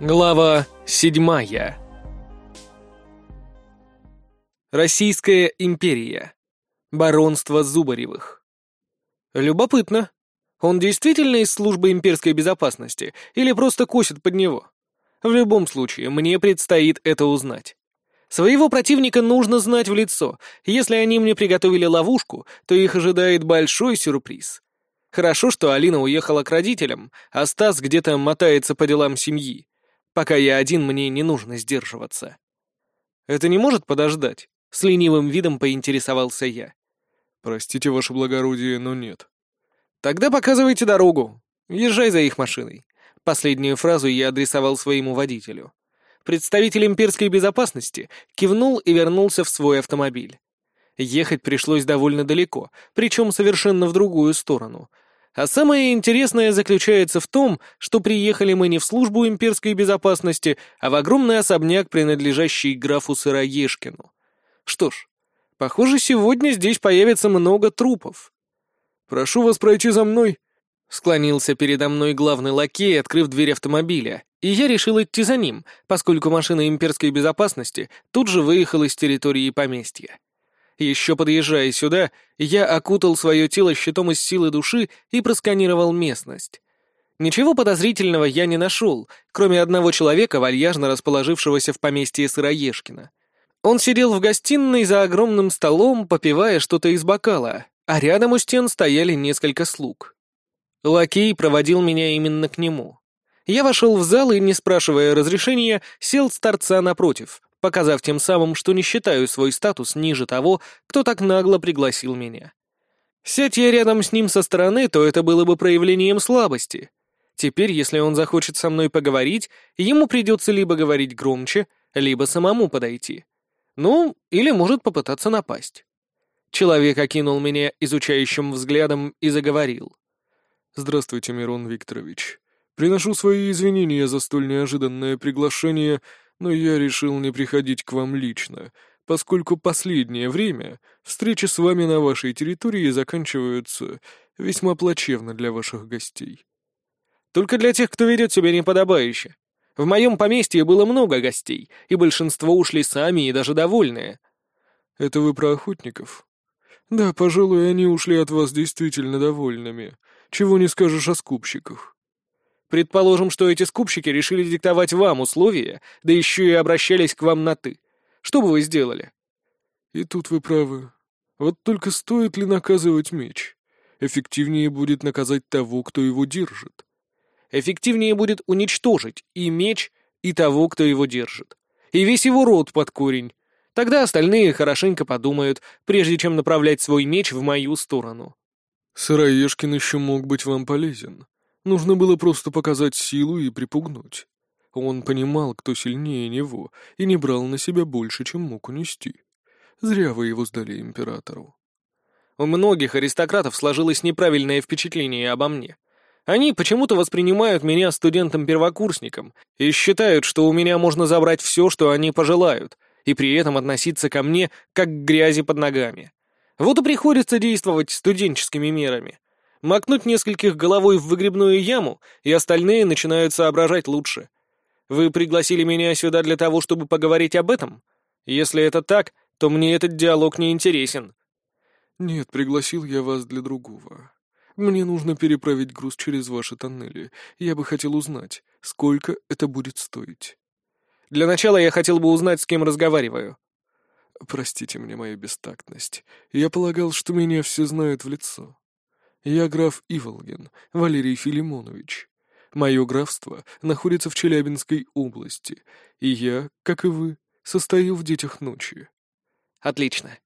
Глава седьмая. Российская империя. Баронство Зубаревых. Любопытно. Он действительно из службы имперской безопасности или просто косит под него? В любом случае, мне предстоит это узнать. Своего противника нужно знать в лицо. Если они мне приготовили ловушку, то их ожидает большой сюрприз. Хорошо, что Алина уехала к родителям, а Стас где-то мотается по делам семьи. Пока я один, мне не нужно сдерживаться. Это не может подождать? С ленивым видом поинтересовался я. Простите, ваше благородие, но нет. Тогда показывайте дорогу. Езжай за их машиной. Последнюю фразу я адресовал своему водителю. Представитель имперской безопасности кивнул и вернулся в свой автомобиль. Ехать пришлось довольно далеко, причем совершенно в другую сторону — а самое интересное заключается в том, что приехали мы не в службу имперской безопасности, а в огромный особняк, принадлежащий графу Сыроежкину. Что ж, похоже, сегодня здесь появится много трупов. «Прошу вас пройти за мной», — склонился передо мной главный лакей, открыв дверь автомобиля, и я решил идти за ним, поскольку машина имперской безопасности тут же выехала из территории поместья. Еще подъезжая сюда, я окутал свое тело щитом из силы души и просканировал местность. Ничего подозрительного я не нашел, кроме одного человека, вальяжно расположившегося в поместье Сыроежкина. Он сидел в гостиной за огромным столом, попивая что-то из бокала, а рядом у стен стояли несколько слуг. Лакей проводил меня именно к нему. Я вошел в зал и, не спрашивая разрешения, сел с торца напротив, показав тем самым, что не считаю свой статус ниже того, кто так нагло пригласил меня. Сядь я рядом с ним со стороны, то это было бы проявлением слабости. Теперь, если он захочет со мной поговорить, ему придется либо говорить громче, либо самому подойти. Ну, или может попытаться напасть. Человек окинул меня изучающим взглядом и заговорил. «Здравствуйте, Мирон Викторович. Приношу свои извинения за столь неожиданное приглашение но я решил не приходить к вам лично, поскольку последнее время встречи с вами на вашей территории заканчиваются весьма плачевно для ваших гостей. Только для тех, кто ведет себя неподобающе. В моем поместье было много гостей, и большинство ушли сами и даже довольные. Это вы про охотников? Да, пожалуй, они ушли от вас действительно довольными. Чего не скажешь о скупщиках. Предположим, что эти скупщики решили диктовать вам условия, да еще и обращались к вам на «ты». Что бы вы сделали? И тут вы правы. Вот только стоит ли наказывать меч? Эффективнее будет наказать того, кто его держит. Эффективнее будет уничтожить и меч, и того, кто его держит. И весь его род под корень. Тогда остальные хорошенько подумают, прежде чем направлять свой меч в мою сторону. Сыроежкин еще мог быть вам полезен. Нужно было просто показать силу и припугнуть. Он понимал, кто сильнее него, и не брал на себя больше, чем мог унести. Зря вы его сдали императору. У многих аристократов сложилось неправильное впечатление обо мне. Они почему-то воспринимают меня студентом-первокурсником и считают, что у меня можно забрать все, что они пожелают, и при этом относиться ко мне как к грязи под ногами. Вот и приходится действовать студенческими мерами макнуть нескольких головой в выгребную яму, и остальные начинают соображать лучше. Вы пригласили меня сюда для того, чтобы поговорить об этом? Если это так, то мне этот диалог не интересен. Нет, пригласил я вас для другого. Мне нужно переправить груз через ваши тоннели. Я бы хотел узнать, сколько это будет стоить. Для начала я хотел бы узнать, с кем разговариваю. Простите мне мою бестактность. Я полагал, что меня все знают в лицо. Я граф Иволгин, Валерий Филимонович. Мое графство находится в Челябинской области, и я, как и вы, состою в Детях Ночи». «Отлично.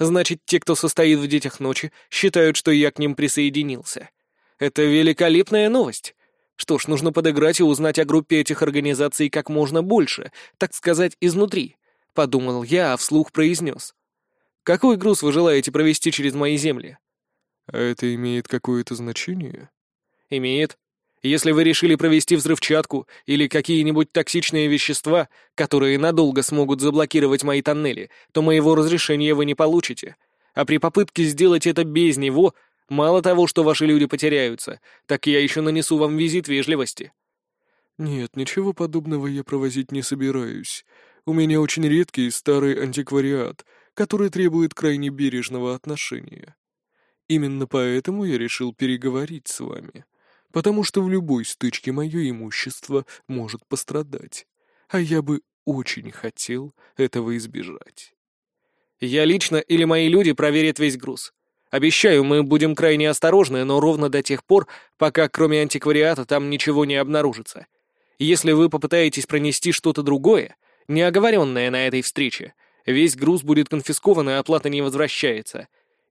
Значит, те, кто состоит в Детях Ночи, считают, что я к ним присоединился. Это великолепная новость. Что ж, нужно подыграть и узнать о группе этих организаций как можно больше, так сказать, изнутри», — подумал я, а вслух произнес. «Какой груз вы желаете провести через мои земли?» А это имеет какое-то значение? Имеет. Если вы решили провести взрывчатку или какие-нибудь токсичные вещества, которые надолго смогут заблокировать мои тоннели, то моего разрешения вы не получите. А при попытке сделать это без него, мало того, что ваши люди потеряются, так я еще нанесу вам визит вежливости. «Нет, ничего подобного я провозить не собираюсь. У меня очень редкий старый антиквариат, который требует крайне бережного отношения. Именно поэтому я решил переговорить с вами, потому что в любой стычке мое имущество может пострадать, а я бы очень хотел этого избежать». «Я лично или мои люди проверят весь груз. Обещаю, мы будем крайне осторожны, но ровно до тех пор, пока кроме антиквариата там ничего не обнаружится. Если вы попытаетесь пронести что-то другое, неоговоренное на этой встрече, весь груз будет конфискован и оплата не возвращается.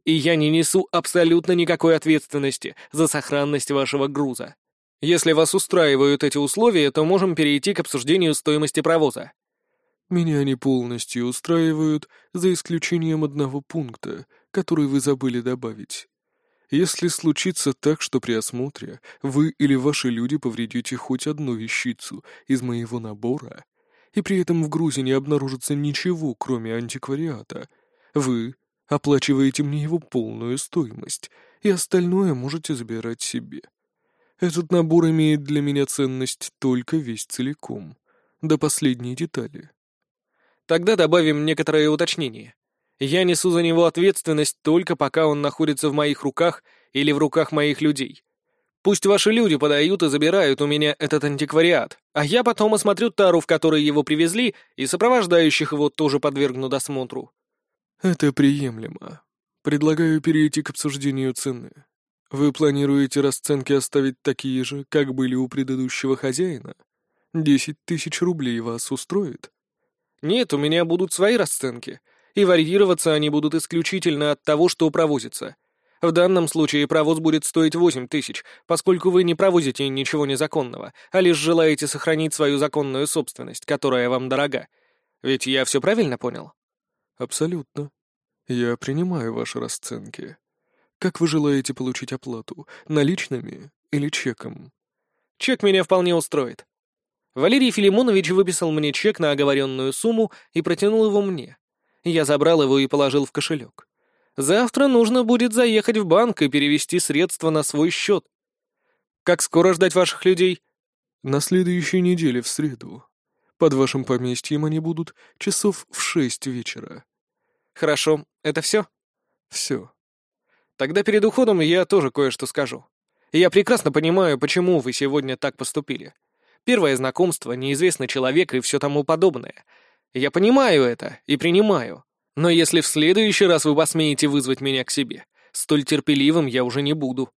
И я не несу абсолютно никакой ответственности за сохранность вашего груза. Если вас устраивают эти условия, то можем перейти к обсуждению стоимости провоза. Меня они полностью устраивают, за исключением одного пункта, который вы забыли добавить. Если случится так, что при осмотре вы или ваши люди повредите хоть одну вещицу из моего набора, и при этом в грузе не обнаружится ничего, кроме антиквариата, вы оплачиваете мне его полную стоимость, и остальное можете забирать себе. Этот набор имеет для меня ценность только весь целиком, до последней детали. Тогда добавим некоторые уточнения. Я несу за него ответственность только пока он находится в моих руках или в руках моих людей. Пусть ваши люди подают и забирают у меня этот антиквариат, а я потом осмотрю тару, в которой его привезли, и сопровождающих его тоже подвергну досмотру». «Это приемлемо. Предлагаю перейти к обсуждению цены. Вы планируете расценки оставить такие же, как были у предыдущего хозяина? Десять тысяч рублей вас устроит?» Нет, у меня будут свои расценки, и варьироваться они будут исключительно от того, что провозится. В данном случае провоз будет стоить восемь тысяч, поскольку вы не провозите ничего незаконного, а лишь желаете сохранить свою законную собственность, которая вам дорога. Ведь я все правильно понял? Абсолютно. Я принимаю ваши расценки. Как вы желаете получить оплату, наличными или чеком? Чек меня вполне устроит. Валерий Филимонович выписал мне чек на оговоренную сумму и протянул его мне. Я забрал его и положил в кошелек. Завтра нужно будет заехать в банк и перевести средства на свой счет. Как скоро ждать ваших людей? На следующей неделе, в среду. Под вашим поместьем они будут часов в шесть вечера. Хорошо, это все? Все. Тогда перед уходом я тоже кое-что скажу. Я прекрасно понимаю, почему вы сегодня так поступили. Первое знакомство, неизвестный человек и все тому подобное. Я понимаю это и принимаю. Но если в следующий раз вы посмеете вызвать меня к себе, столь терпеливым я уже не буду.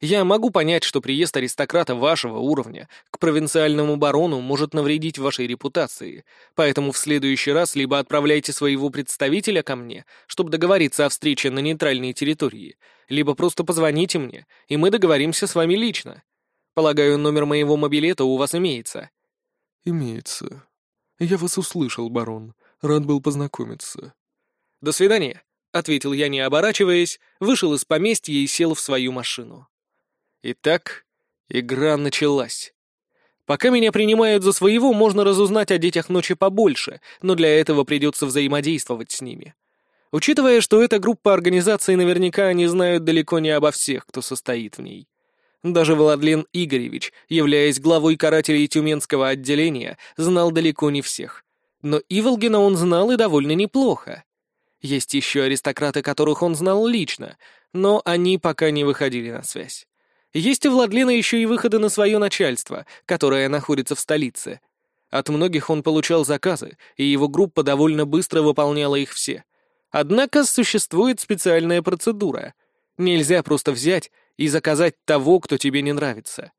Я могу понять, что приезд аристократа вашего уровня к провинциальному барону может навредить вашей репутации, поэтому в следующий раз либо отправляйте своего представителя ко мне, чтобы договориться о встрече на нейтральной территории, либо просто позвоните мне, и мы договоримся с вами лично. Полагаю, номер моего мобилета у вас имеется?» «Имеется. Я вас услышал, барон. Рад был познакомиться». «До свидания», — ответил я, не оборачиваясь, вышел из поместья и сел в свою машину. Итак, игра началась. Пока меня принимают за своего, можно разузнать о детях ночи побольше, но для этого придется взаимодействовать с ними. Учитывая, что эта группа организаций наверняка они знают далеко не обо всех, кто состоит в ней. Даже Владлен Игоревич, являясь главой карателей Тюменского отделения, знал далеко не всех. Но Иволгина он знал и довольно неплохо. Есть еще аристократы, которых он знал лично, но они пока не выходили на связь. Есть у Владлена еще и выходы на свое начальство, которое находится в столице. От многих он получал заказы, и его группа довольно быстро выполняла их все. Однако существует специальная процедура. Нельзя просто взять и заказать того, кто тебе не нравится.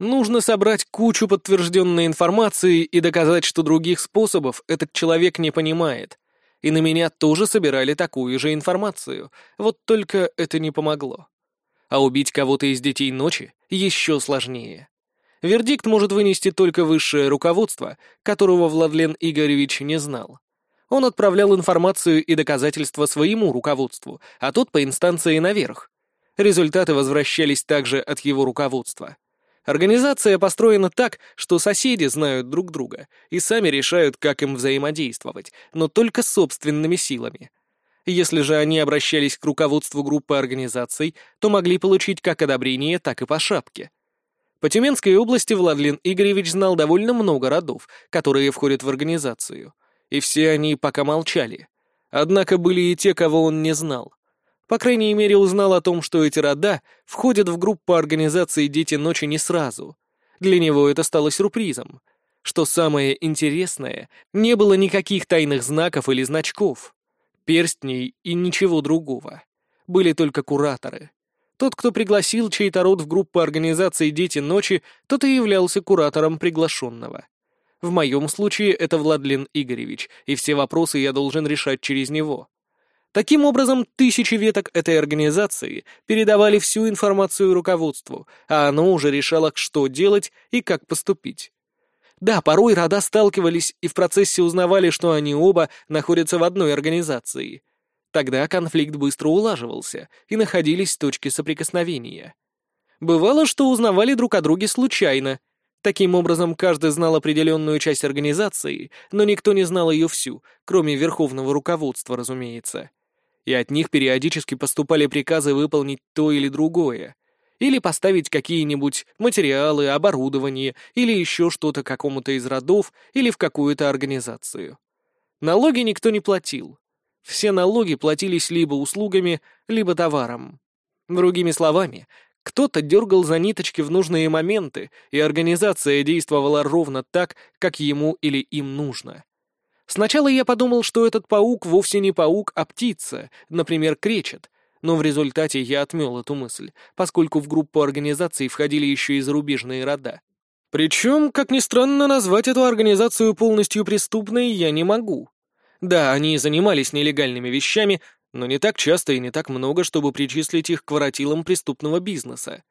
Нужно собрать кучу подтвержденной информации и доказать, что других способов этот человек не понимает. И на меня тоже собирали такую же информацию, вот только это не помогло. А убить кого-то из детей ночи еще сложнее. Вердикт может вынести только высшее руководство, которого Владлен Игоревич не знал. Он отправлял информацию и доказательства своему руководству, а тот по инстанции наверх. Результаты возвращались также от его руководства. Организация построена так, что соседи знают друг друга и сами решают, как им взаимодействовать, но только собственными силами. Если же они обращались к руководству группы организаций, то могли получить как одобрение, так и по шапке. По Тюменской области Владлен Игоревич знал довольно много родов, которые входят в организацию. И все они пока молчали. Однако были и те, кого он не знал. По крайней мере, узнал о том, что эти рода входят в группу организации «Дети ночи» не сразу. Для него это стало сюрпризом. Что самое интересное, не было никаких тайных знаков или значков, перстней и ничего другого. Были только кураторы. Тот, кто пригласил чей-то род в группу организации «Дети ночи», тот и являлся куратором приглашенного. В моем случае это Владлен Игоревич, и все вопросы я должен решать через него. Таким образом, тысячи веток этой организации передавали всю информацию руководству, а оно уже решало, что делать и как поступить. Да, порой рода сталкивались и в процессе узнавали, что они оба находятся в одной организации — Тогда конфликт быстро улаживался, и находились точки соприкосновения. Бывало, что узнавали друг о друге случайно. Таким образом, каждый знал определенную часть организации, но никто не знал ее всю, кроме верховного руководства, разумеется. И от них периодически поступали приказы выполнить то или другое. Или поставить какие-нибудь материалы, оборудование, или еще что-то какому-то из родов, или в какую-то организацию. Налоги никто не платил, все налоги платились либо услугами, либо товаром. Другими словами, кто-то дергал за ниточки в нужные моменты, и организация действовала ровно так, как ему или им нужно. Сначала я подумал, что этот паук вовсе не паук, а птица, например, кречет, но в результате я отмел эту мысль, поскольку в группу организаций входили еще и зарубежные рода. Причем, как ни странно, назвать эту организацию полностью преступной я не могу. Да, они занимались нелегальными вещами, но не так часто и не так много, чтобы причислить их к воротилам преступного бизнеса.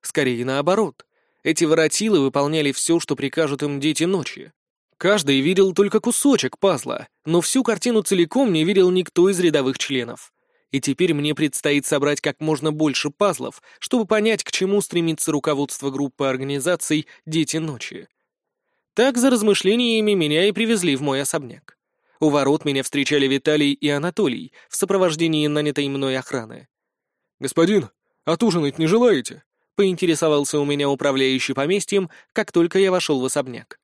Скорее наоборот. Эти воротилы выполняли все, что прикажут им дети ночи. Каждый видел только кусочек пазла, но всю картину целиком не видел никто из рядовых членов. И теперь мне предстоит собрать как можно больше пазлов, чтобы понять, к чему стремится руководство группы организаций «Дети ночи». Так за размышлениями меня и привезли в мой особняк. У ворот меня встречали Виталий и Анатолий в сопровождении нанятой мной охраны. «Господин, отужинать не желаете?» — поинтересовался у меня управляющий поместьем, как только я вошел в особняк.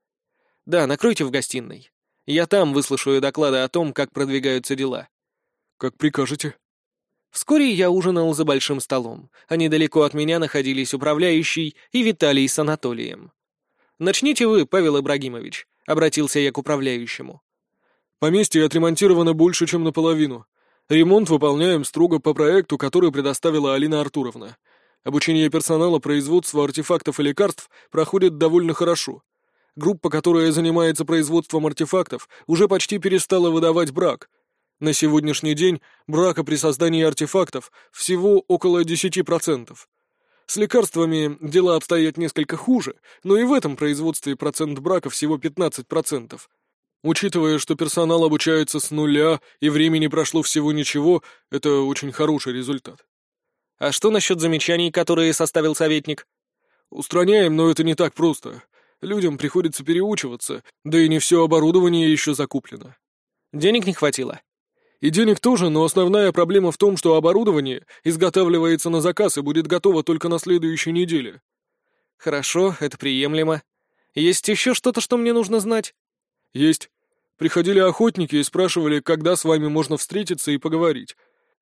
«Да, накройте в гостиной. Я там выслушаю доклады о том, как продвигаются дела». «Как прикажете». Вскоре я ужинал за большим столом, а недалеко от меня находились управляющий и Виталий с Анатолием. «Начните вы, Павел Ибрагимович», — обратился я к управляющему. Поместье отремонтировано больше, чем наполовину. Ремонт выполняем строго по проекту, который предоставила Алина Артуровна. Обучение персонала производства артефактов и лекарств проходит довольно хорошо. Группа, которая занимается производством артефактов, уже почти перестала выдавать брак. На сегодняшний день брака при создании артефактов всего около 10%. С лекарствами дела обстоят несколько хуже, но и в этом производстве процент брака всего 15%. Учитывая, что персонал обучается с нуля и времени прошло всего ничего, это очень хороший результат. А что насчет замечаний, которые составил советник? Устраняем, но это не так просто. Людям приходится переучиваться, да и не все оборудование еще закуплено. Денег не хватило? И денег тоже, но основная проблема в том, что оборудование изготавливается на заказ и будет готово только на следующей неделе. Хорошо, это приемлемо. Есть еще что-то, что мне нужно знать? Есть. Приходили охотники и спрашивали, когда с вами можно встретиться и поговорить.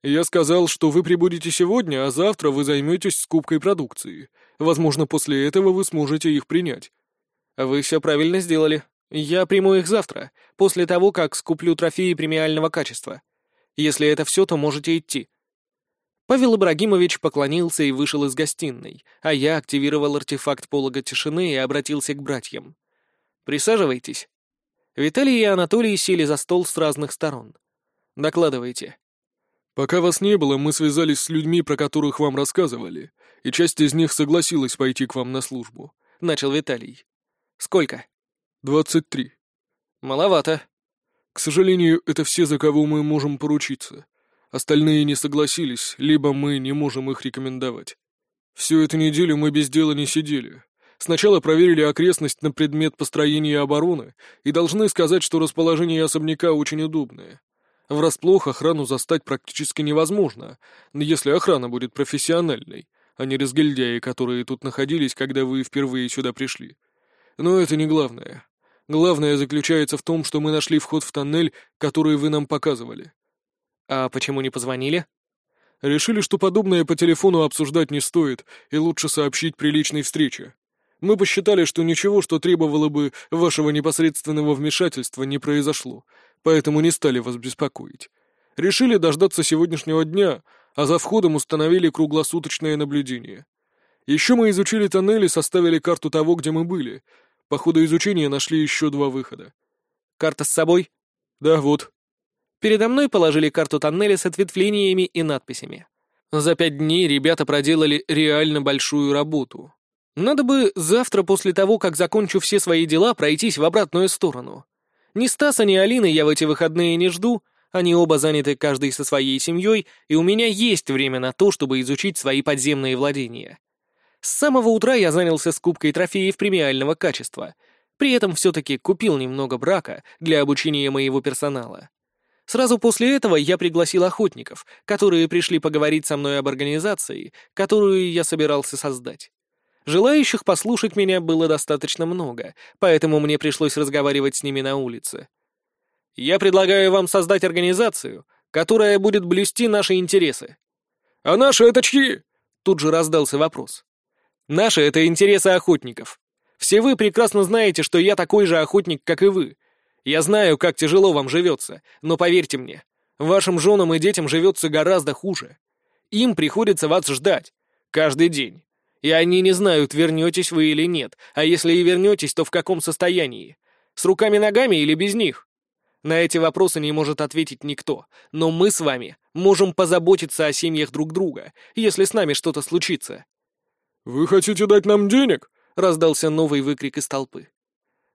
я сказал, что вы прибудете сегодня, а завтра вы займетесь скупкой продукции. Возможно, после этого вы сможете их принять. Вы все правильно сделали. Я приму их завтра, после того, как скуплю трофеи премиального качества. Если это все, то можете идти. Павел Ибрагимович поклонился и вышел из гостиной, а я активировал артефакт полога тишины и обратился к братьям. «Присаживайтесь». Виталий и Анатолий сели за стол с разных сторон. «Докладывайте». «Пока вас не было, мы связались с людьми, про которых вам рассказывали, и часть из них согласилась пойти к вам на службу», — начал Виталий. «Сколько?» «Двадцать три». «Маловато». «К сожалению, это все, за кого мы можем поручиться. Остальные не согласились, либо мы не можем их рекомендовать. Всю эту неделю мы без дела не сидели. Сначала проверили окрестность на предмет построения обороны и должны сказать, что расположение особняка очень удобное. Врасплох охрану застать практически невозможно, если охрана будет профессиональной. а не разгильдяи, которые тут находились, когда вы впервые сюда пришли. Но это не главное. Главное заключается в том, что мы нашли вход в тоннель, который вы нам показывали. А почему не позвонили? Решили, что подобное по телефону обсуждать не стоит, и лучше сообщить при личной встрече. Мы посчитали, что ничего, что требовало бы вашего непосредственного вмешательства, не произошло, поэтому не стали вас беспокоить. Решили дождаться сегодняшнего дня, а за входом установили круглосуточное наблюдение. Еще мы изучили тоннели, составили карту того, где мы были. По ходу изучения нашли еще два выхода. Карта с собой? Да, вот. Передо мной положили карту тоннеля с ответвлениями и надписями. За пять дней ребята проделали реально большую работу. Надо бы завтра после того, как закончу все свои дела, пройтись в обратную сторону. Ни Стаса, ни Алины я в эти выходные не жду, они оба заняты каждый со своей семьей, и у меня есть время на то, чтобы изучить свои подземные владения. С самого утра я занялся скупкой трофеев премиального качества. При этом все-таки купил немного брака для обучения моего персонала. Сразу после этого я пригласил охотников, которые пришли поговорить со мной об организации, которую я собирался создать. Желающих послушать меня было достаточно много, поэтому мне пришлось разговаривать с ними на улице. Я предлагаю вам создать организацию, которая будет блюсти наши интересы. А наши это чьи? Тут же раздался вопрос. Наши — это интересы охотников. Все вы прекрасно знаете, что я такой же охотник, как и вы, я знаю, как тяжело вам живется, но поверьте мне, вашим женам и детям живется гораздо хуже. Им приходится вас ждать. Каждый день. И они не знают, вернетесь вы или нет, а если и вернетесь, то в каком состоянии. С руками-ногами или без них? На эти вопросы не может ответить никто, но мы с вами можем позаботиться о семьях друг друга, если с нами что-то случится. «Вы хотите дать нам денег?» — раздался новый выкрик из толпы.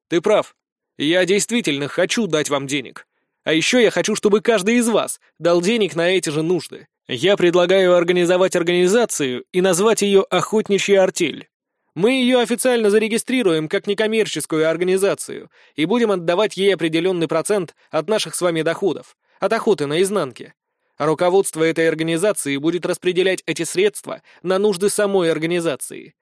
«Ты прав. Я действительно хочу дать вам денег. А еще я хочу, чтобы каждый из вас дал денег на эти же нужды. Я предлагаю организовать организацию и назвать ее «Охотничья артель». Мы ее официально зарегистрируем как некоммерческую организацию и будем отдавать ей определенный процент от наших с вами доходов, от охоты на изнанке. Руководство этой организации будет распределять эти средства на нужды самой организации.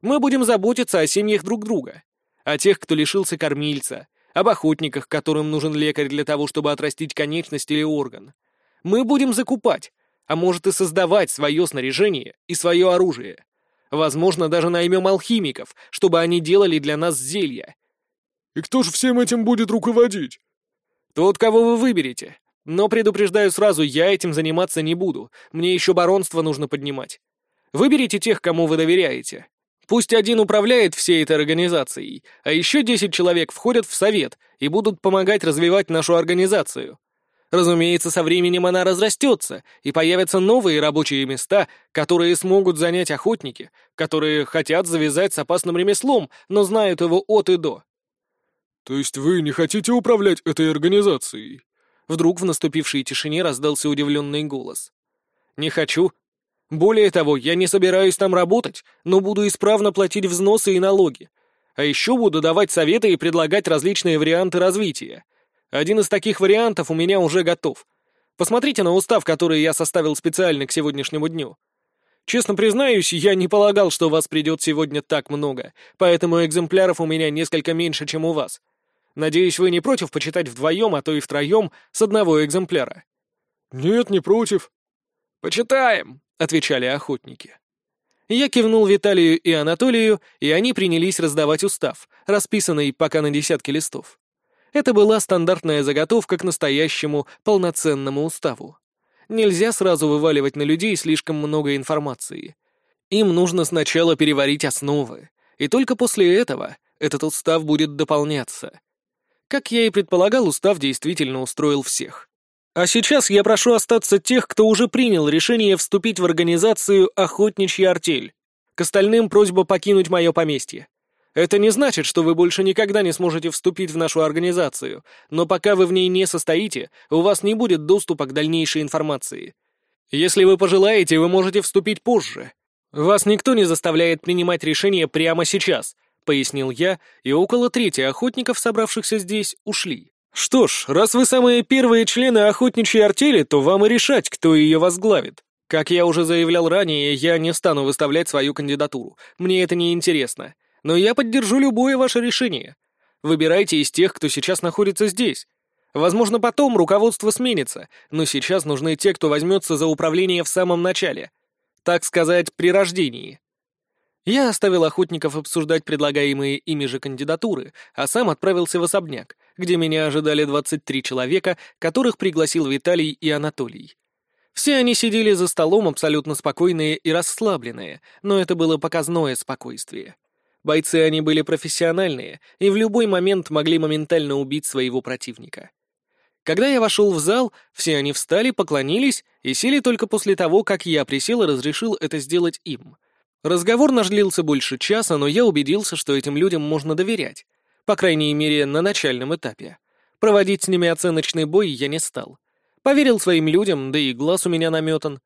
Мы будем заботиться о семьях друг друга, о тех, кто лишился кормильца, об охотниках, которым нужен лекарь для того, чтобы отрастить конечность или орган. Мы будем закупать, а может и создавать свое снаряжение и свое оружие. Возможно, даже наймем алхимиков, чтобы они делали для нас зелья. И кто же всем этим будет руководить? Тот, кого вы выберете. Но предупреждаю сразу, я этим заниматься не буду. Мне еще баронство нужно поднимать. Выберите тех, кому вы доверяете. Пусть один управляет всей этой организацией, а еще десять человек входят в совет и будут помогать развивать нашу организацию. Разумеется, со временем она разрастется, и появятся новые рабочие места, которые смогут занять охотники, которые хотят завязать с опасным ремеслом, но знают его от и до. «То есть вы не хотите управлять этой организацией?» Вдруг в наступившей тишине раздался удивленный голос. «Не хочу. Более того, я не собираюсь там работать, но буду исправно платить взносы и налоги. А еще буду давать советы и предлагать различные варианты развития. Один из таких вариантов у меня уже готов. Посмотрите на устав, который я составил специально к сегодняшнему дню. Честно признаюсь, я не полагал, что вас придет сегодня так много, поэтому экземпляров у меня несколько меньше, чем у вас. Надеюсь, вы не против почитать вдвоем, а то и втроем с одного экземпляра?» «Нет, не против». «Почитаем», отвечали охотники. Я кивнул Виталию и Анатолию, и они принялись раздавать устав, расписанный пока на десятки листов. Это была стандартная заготовка к настоящему полноценному уставу. Нельзя сразу вываливать на людей слишком много информации. Им нужно сначала переварить основы, и только после этого этот устав будет дополняться. Как я и предполагал, устав действительно устроил всех. А сейчас я прошу остаться тех, кто уже принял решение вступить в организацию «Охотничья артель». К остальным просьба покинуть мое поместье. Это не значит, что вы больше никогда не сможете вступить в нашу организацию, но пока вы в ней не состоите, у вас не будет доступа к дальнейшей информации. Если вы пожелаете, вы можете вступить позже. Вас никто не заставляет принимать решение прямо сейчас, пояснил я, и около трети охотников, собравшихся здесь, ушли. «Что ж, раз вы самые первые члены охотничьей артели, то вам и решать, кто ее возглавит. Как я уже заявлял ранее, я не стану выставлять свою кандидатуру. Мне это не интересно. Но я поддержу любое ваше решение. Выбирайте из тех, кто сейчас находится здесь. Возможно, потом руководство сменится, но сейчас нужны те, кто возьмется за управление в самом начале. Так сказать, при рождении. Я оставил охотников обсуждать предлагаемые ими же кандидатуры, а сам отправился в особняк, где меня ожидали 23 человека, которых пригласил Виталий и Анатолий. Все они сидели за столом абсолютно спокойные и расслабленные, но это было показное спокойствие. Бойцы они были профессиональные и в любой момент могли моментально убить своего противника. Когда я вошел в зал, все они встали, поклонились и сели только после того, как я присел и разрешил это сделать им. Разговор наш длился больше часа, но я убедился, что этим людям можно доверять. По крайней мере, на начальном этапе. Проводить с ними оценочный бой я не стал. Поверил своим людям, да и глаз у меня наметан.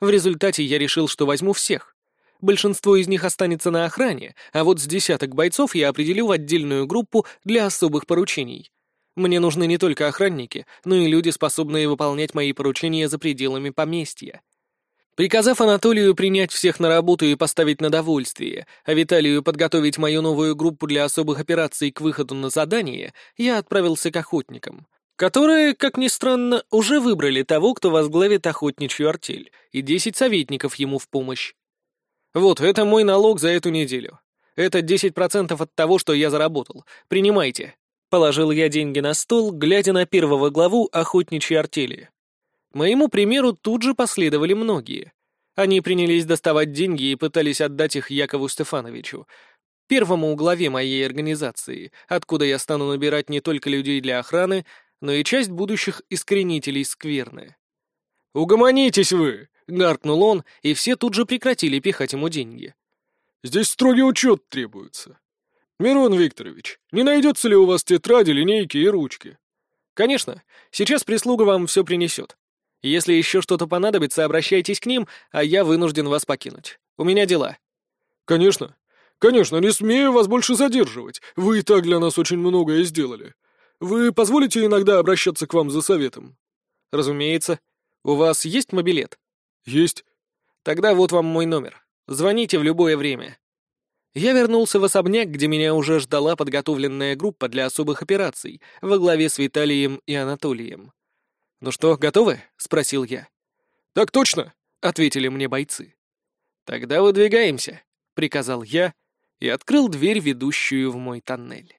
В результате я решил, что возьму всех. Большинство из них останется на охране, а вот с десяток бойцов я определю в отдельную группу для особых поручений. Мне нужны не только охранники, но и люди, способные выполнять мои поручения за пределами поместья. Приказав Анатолию принять всех на работу и поставить на довольствие, а Виталию подготовить мою новую группу для особых операций к выходу на задание, я отправился к охотникам которые, как ни странно, уже выбрали того, кто возглавит охотничью артель, и десять советников ему в помощь. Вот, это мой налог за эту неделю. Это 10% от того, что я заработал. Принимайте. Положил я деньги на стол, глядя на первого главу охотничьей артели. Моему примеру тут же последовали многие. Они принялись доставать деньги и пытались отдать их Якову Стефановичу, первому главе моей организации, откуда я стану набирать не только людей для охраны, но и часть будущих искоренителей скверны. «Угомонитесь вы!» — гаркнул он, и все тут же прекратили пихать ему деньги. «Здесь строгий учет требуется. Мирон Викторович, не найдется ли у вас тетради, линейки и ручки?» «Конечно. Сейчас прислуга вам все принесет. Если еще что-то понадобится, обращайтесь к ним, а я вынужден вас покинуть. У меня дела». «Конечно. Конечно, не смею вас больше задерживать. Вы и так для нас очень многое сделали. Вы позволите иногда обращаться к вам за советом?» «Разумеется. У вас есть мобилет?» «Есть». «Тогда вот вам мой номер. Звоните в любое время». Я вернулся в особняк, где меня уже ждала подготовленная группа для особых операций во главе с Виталием и Анатолием. «Ну что, готовы?» — спросил я. «Так точно», — ответили мне бойцы. «Тогда выдвигаемся», — приказал я и открыл дверь, ведущую в мой тоннель.